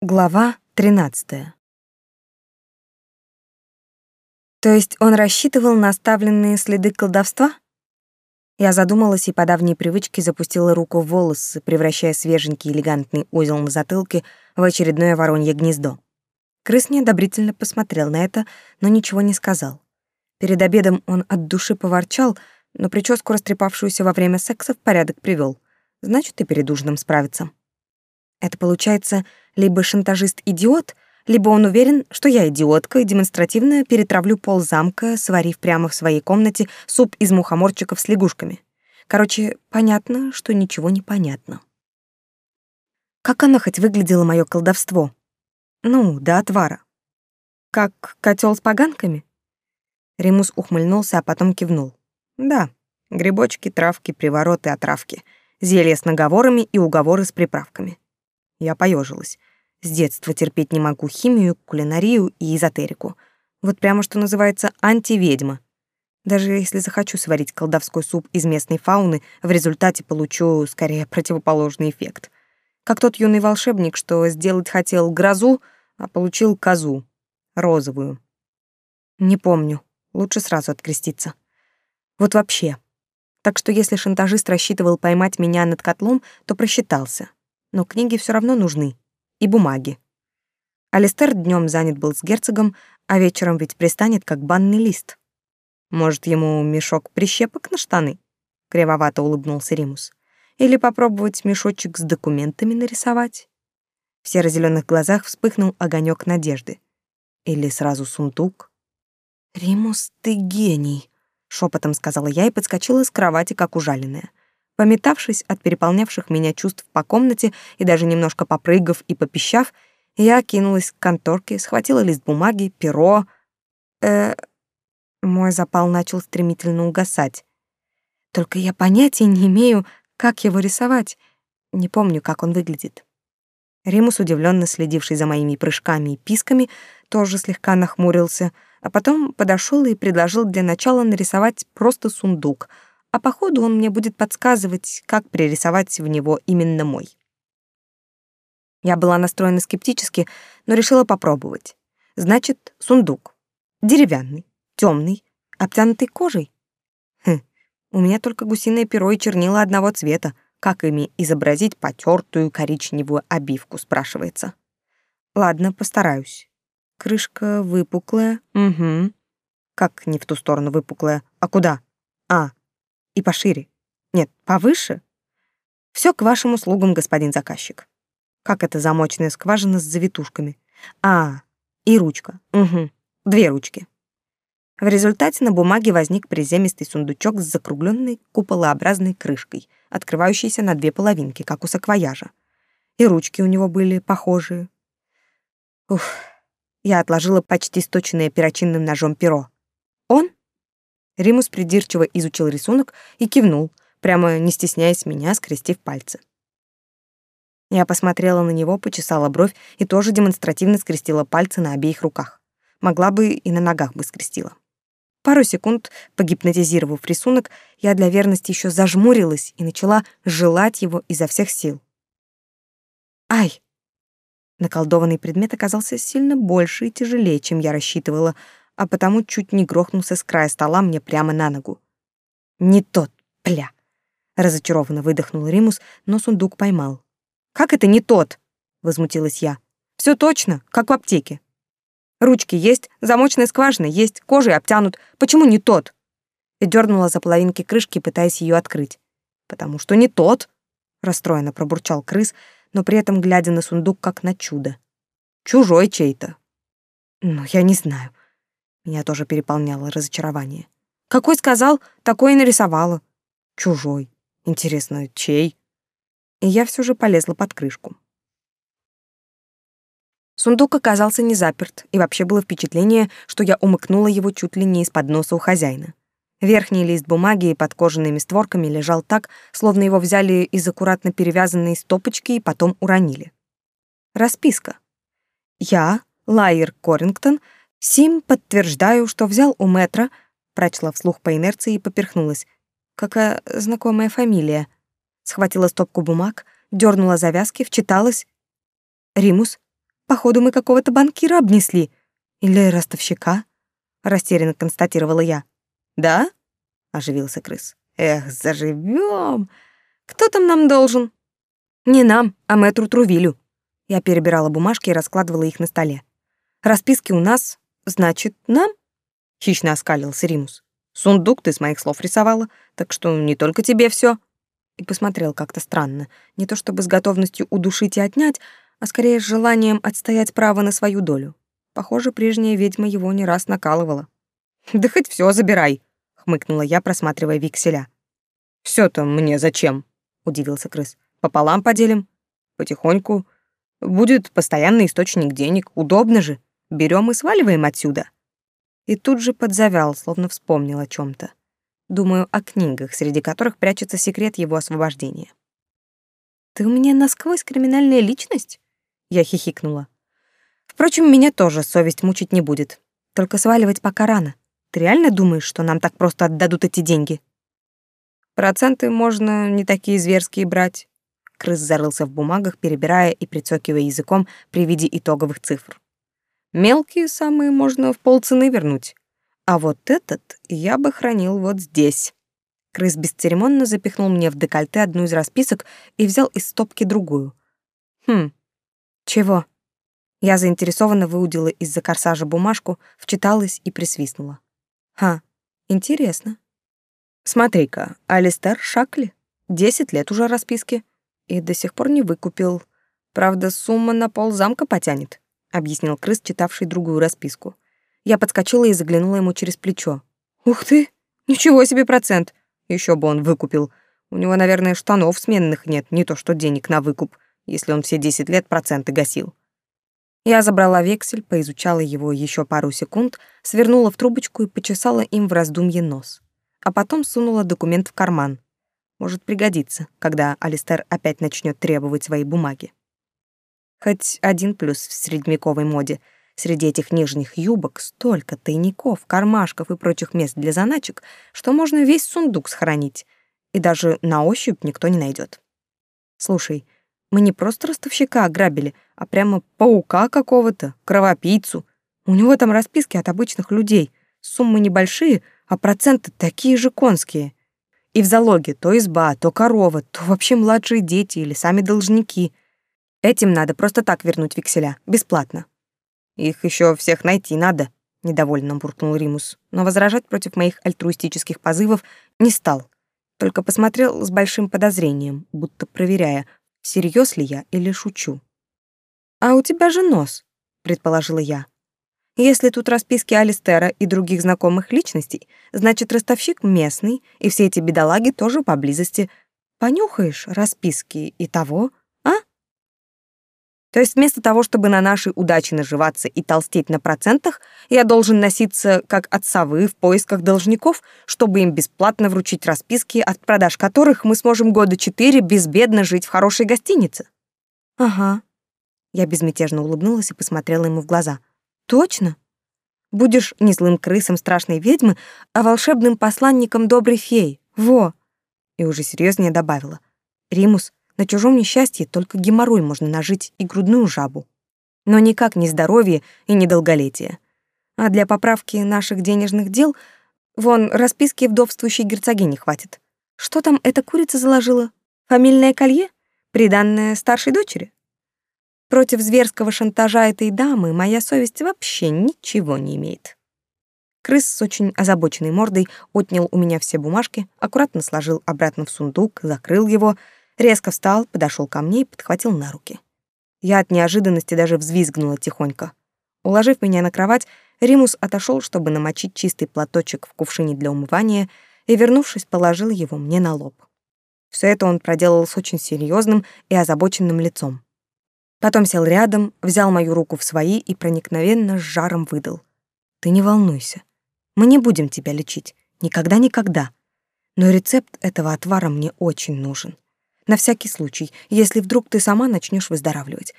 Глава 13. То есть он рассчитывал на оставленные следы колдовства? Я задумалась и по давней привычке запустила руку в волосы, превращая свеженький элегантный узел на затылке в очередное воронье гнездо. Крыс неодобрительно посмотрел на это, но ничего не сказал. Перед обедом он от души поворчал, но прическу, растрепавшуюся во время секса, в порядок привел. Значит, и перед ужином справится. Это получается либо шантажист идиот, либо он уверен, что я идиотка и демонстративно перетравлю пол замка, сварив прямо в своей комнате суп из мухоморчиков с лягушками. Короче, понятно, что ничего не понятно. Как оно хоть выглядело мое колдовство? Ну, до отвара. Как котел с поганками? Римус ухмыльнулся, а потом кивнул. Да, грибочки, травки, привороты, отравки, зелья с наговорами и уговоры с приправками. Я поежилась. С детства терпеть не могу химию, кулинарию и эзотерику. Вот прямо что называется антиведьма. Даже если захочу сварить колдовской суп из местной фауны, в результате получу скорее противоположный эффект. Как тот юный волшебник, что сделать хотел грозу, а получил козу. Розовую. Не помню. Лучше сразу откреститься. Вот вообще. Так что если шантажист рассчитывал поймать меня над котлом, то просчитался но книги все равно нужны. И бумаги. Алистер днем занят был с герцогом, а вечером ведь пристанет как банный лист. Может, ему мешок прищепок на штаны? Кривовато улыбнулся Римус. Или попробовать мешочек с документами нарисовать? В серо-зеленых глазах вспыхнул огонек надежды. Или сразу сундук? «Римус, ты гений!» — шепотом сказала я и подскочила с кровати, как ужаленная. Пометавшись от переполнявших меня чувств по комнате и даже немножко попрыгав и попищав, я кинулась к конторке, схватила лист бумаги, перо. Э, мой запал начал стремительно угасать. Только я понятия не имею, как его рисовать. Не помню, как он выглядит. Римус, удивленно следивший за моими прыжками и писками, тоже слегка нахмурился, а потом подошел и предложил для начала нарисовать просто сундук — а по ходу он мне будет подсказывать, как пририсовать в него именно мой. Я была настроена скептически, но решила попробовать. Значит, сундук. Деревянный, темный, обтянутый кожей. Хм, у меня только гусиное перо и чернила одного цвета. Как ими изобразить потертую коричневую обивку, спрашивается. Ладно, постараюсь. Крышка выпуклая, угу. Как не в ту сторону выпуклая, а куда? А, и пошире. Нет, повыше. Все к вашим услугам, господин заказчик. Как это замочная скважина с завитушками? А, и ручка. Угу. Две ручки. В результате на бумаге возник приземистый сундучок с закругленной куполообразной крышкой, открывающейся на две половинки, как у саквояжа. И ручки у него были похожие. Ух, я отложила почти сточенное перочинным ножом перо. Он Римус придирчиво изучил рисунок и кивнул, прямо не стесняясь меня, скрестив пальцы. Я посмотрела на него, почесала бровь и тоже демонстративно скрестила пальцы на обеих руках. Могла бы и на ногах бы скрестила. Пару секунд, погипнотизировав рисунок, я для верности еще зажмурилась и начала желать его изо всех сил. Ай! Наколдованный предмет оказался сильно больше и тяжелее, чем я рассчитывала, а потому чуть не грохнулся с края стола мне прямо на ногу. «Не тот, пля!» Разочарованно выдохнул Римус, но сундук поймал. «Как это не тот?» — возмутилась я. Все точно, как в аптеке. Ручки есть, замочная скважина есть, кожей обтянут. Почему не тот?» И дернула за половинки крышки, пытаясь ее открыть. «Потому что не тот!» — расстроенно пробурчал крыс, но при этом глядя на сундук как на чудо. «Чужой чей-то». «Ну, я не знаю. Меня тоже переполняло разочарование. Какой сказал, такой и нарисовала. Чужой. Интересно, чей? И я все же полезла под крышку. Сундук оказался не заперт, и вообще было впечатление, что я умыкнула его чуть ли не из-под носа у хозяина. Верхний лист бумаги под кожаными створками лежал так, словно его взяли из аккуратно перевязанной стопочки и потом уронили. Расписка. Я, Лайер Корингтон, Сим подтверждаю, что взял у метра, прочла вслух по инерции и поперхнулась. Какая знакомая фамилия. Схватила стопку бумаг, дернула завязки, вчиталась. Римус, Походу, мы какого-то банкира обнесли. Или ростовщика, растерянно констатировала я. Да? оживился крыс. Эх, заживем. Кто там нам должен? Не нам, а мэтру Трувилю. Я перебирала бумажки и раскладывала их на столе. Расписки у нас, значит, нам? Хищно оскалился Римус. Сундук ты с моих слов рисовала, так что не только тебе все. И посмотрел как-то странно, не то чтобы с готовностью удушить и отнять, а скорее с желанием отстоять право на свою долю. Похоже, прежняя ведьма его не раз накалывала. «Да хоть все забирай», — хмыкнула я, просматривая векселя. все то мне зачем?» — удивился крыс. «Пополам поделим? Потихоньку. Будет постоянный источник денег. Удобно же. Берем и сваливаем отсюда». И тут же подзавял, словно вспомнил о чем то Думаю о книгах, среди которых прячется секрет его освобождения. «Ты у меня насквозь криминальная личность?» Я хихикнула. «Впрочем, меня тоже совесть мучить не будет. Только сваливать пока рано. Ты реально думаешь, что нам так просто отдадут эти деньги?» «Проценты можно не такие зверские брать». Крыс зарылся в бумагах, перебирая и прицокивая языком при виде итоговых цифр. «Мелкие самые можно в полцены вернуть. А вот этот я бы хранил вот здесь. Крыс бесцеремонно запихнул мне в декольте одну из расписок и взял из стопки другую. Хм. Чего? Я заинтересованно выудила из-за корсажа бумажку, вчиталась и присвистнула. Ха, интересно. Смотри-ка, Алистер Шакли. Десять лет уже расписки. И до сих пор не выкупил. Правда, сумма на пол замка потянет, объяснил крыс, читавший другую расписку. Я подскочила и заглянула ему через плечо. «Ух ты! Ничего себе процент! Еще бы он выкупил. У него, наверное, штанов сменных нет, не то что денег на выкуп, если он все десять лет проценты гасил». Я забрала вексель, поизучала его еще пару секунд, свернула в трубочку и почесала им в раздумье нос. А потом сунула документ в карман. Может пригодиться, когда Алистер опять начнет требовать свои бумаги. Хоть один плюс в средневековой моде — Среди этих нижних юбок столько тайников, кармашков и прочих мест для заначек, что можно весь сундук сохранить, и даже на ощупь никто не найдет. Слушай, мы не просто ростовщика ограбили, а прямо паука какого-то, кровопийцу. У него там расписки от обычных людей, суммы небольшие, а проценты такие же конские. И в залоге то изба, то корова, то вообще младшие дети или сами должники. Этим надо просто так вернуть векселя, бесплатно. Их еще всех найти надо, недовольно буркнул Римус, но возражать против моих альтруистических позывов не стал. Только посмотрел с большим подозрением, будто проверяя, всерьез ли я или шучу. А у тебя же нос, предположила я. Если тут расписки Алистера и других знакомых личностей, значит, ростовщик местный, и все эти бедолаги тоже поблизости. Понюхаешь расписки и того, то есть вместо того, чтобы на нашей удаче наживаться и толстеть на процентах, я должен носиться как от совы в поисках должников, чтобы им бесплатно вручить расписки, от продаж которых мы сможем года четыре безбедно жить в хорошей гостинице. Ага. Я безмятежно улыбнулась и посмотрела ему в глаза. Точно? Будешь не злым крысом страшной ведьмы, а волшебным посланником доброй феи. Во. И уже серьезнее добавила. Римус, на чужом несчастье только геморрой можно нажить и грудную жабу. Но никак не здоровье и не долголетие. А для поправки наших денежных дел вон расписки вдовствующей герцогини хватит. Что там эта курица заложила? Фамильное колье? Приданное старшей дочери? Против зверского шантажа этой дамы моя совесть вообще ничего не имеет. Крыс с очень озабоченной мордой отнял у меня все бумажки, аккуратно сложил обратно в сундук, закрыл его — Резко встал, подошел ко мне и подхватил на руки. Я от неожиданности даже взвизгнула тихонько. Уложив меня на кровать, Римус отошел, чтобы намочить чистый платочек в кувшине для умывания, и, вернувшись, положил его мне на лоб. Все это он проделал с очень серьезным и озабоченным лицом. Потом сел рядом, взял мою руку в свои и проникновенно с жаром выдал. «Ты не волнуйся. Мы не будем тебя лечить. Никогда-никогда. Но рецепт этого отвара мне очень нужен. На всякий случай, если вдруг ты сама начнешь выздоравливать.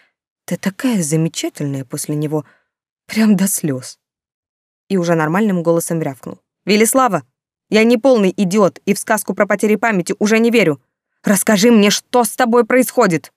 Ты такая замечательная после него, прям до слез. И уже нормальным голосом рявкнул. «Велислава, я не полный идиот и в сказку про потери памяти уже не верю. Расскажи мне, что с тобой происходит!»